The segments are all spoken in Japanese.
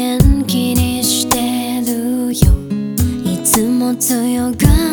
元気にしてるよ。いつも強が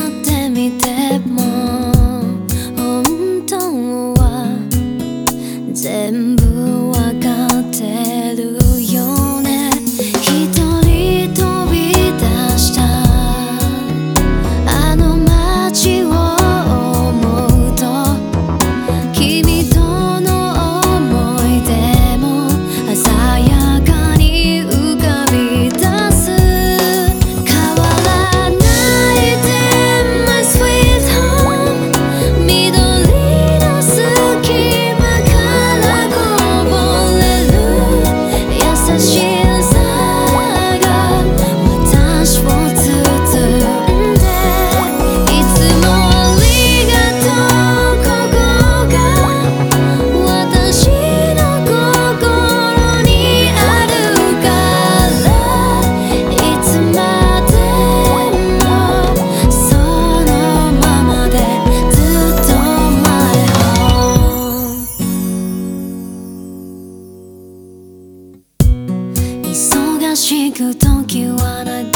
think you don't you wanna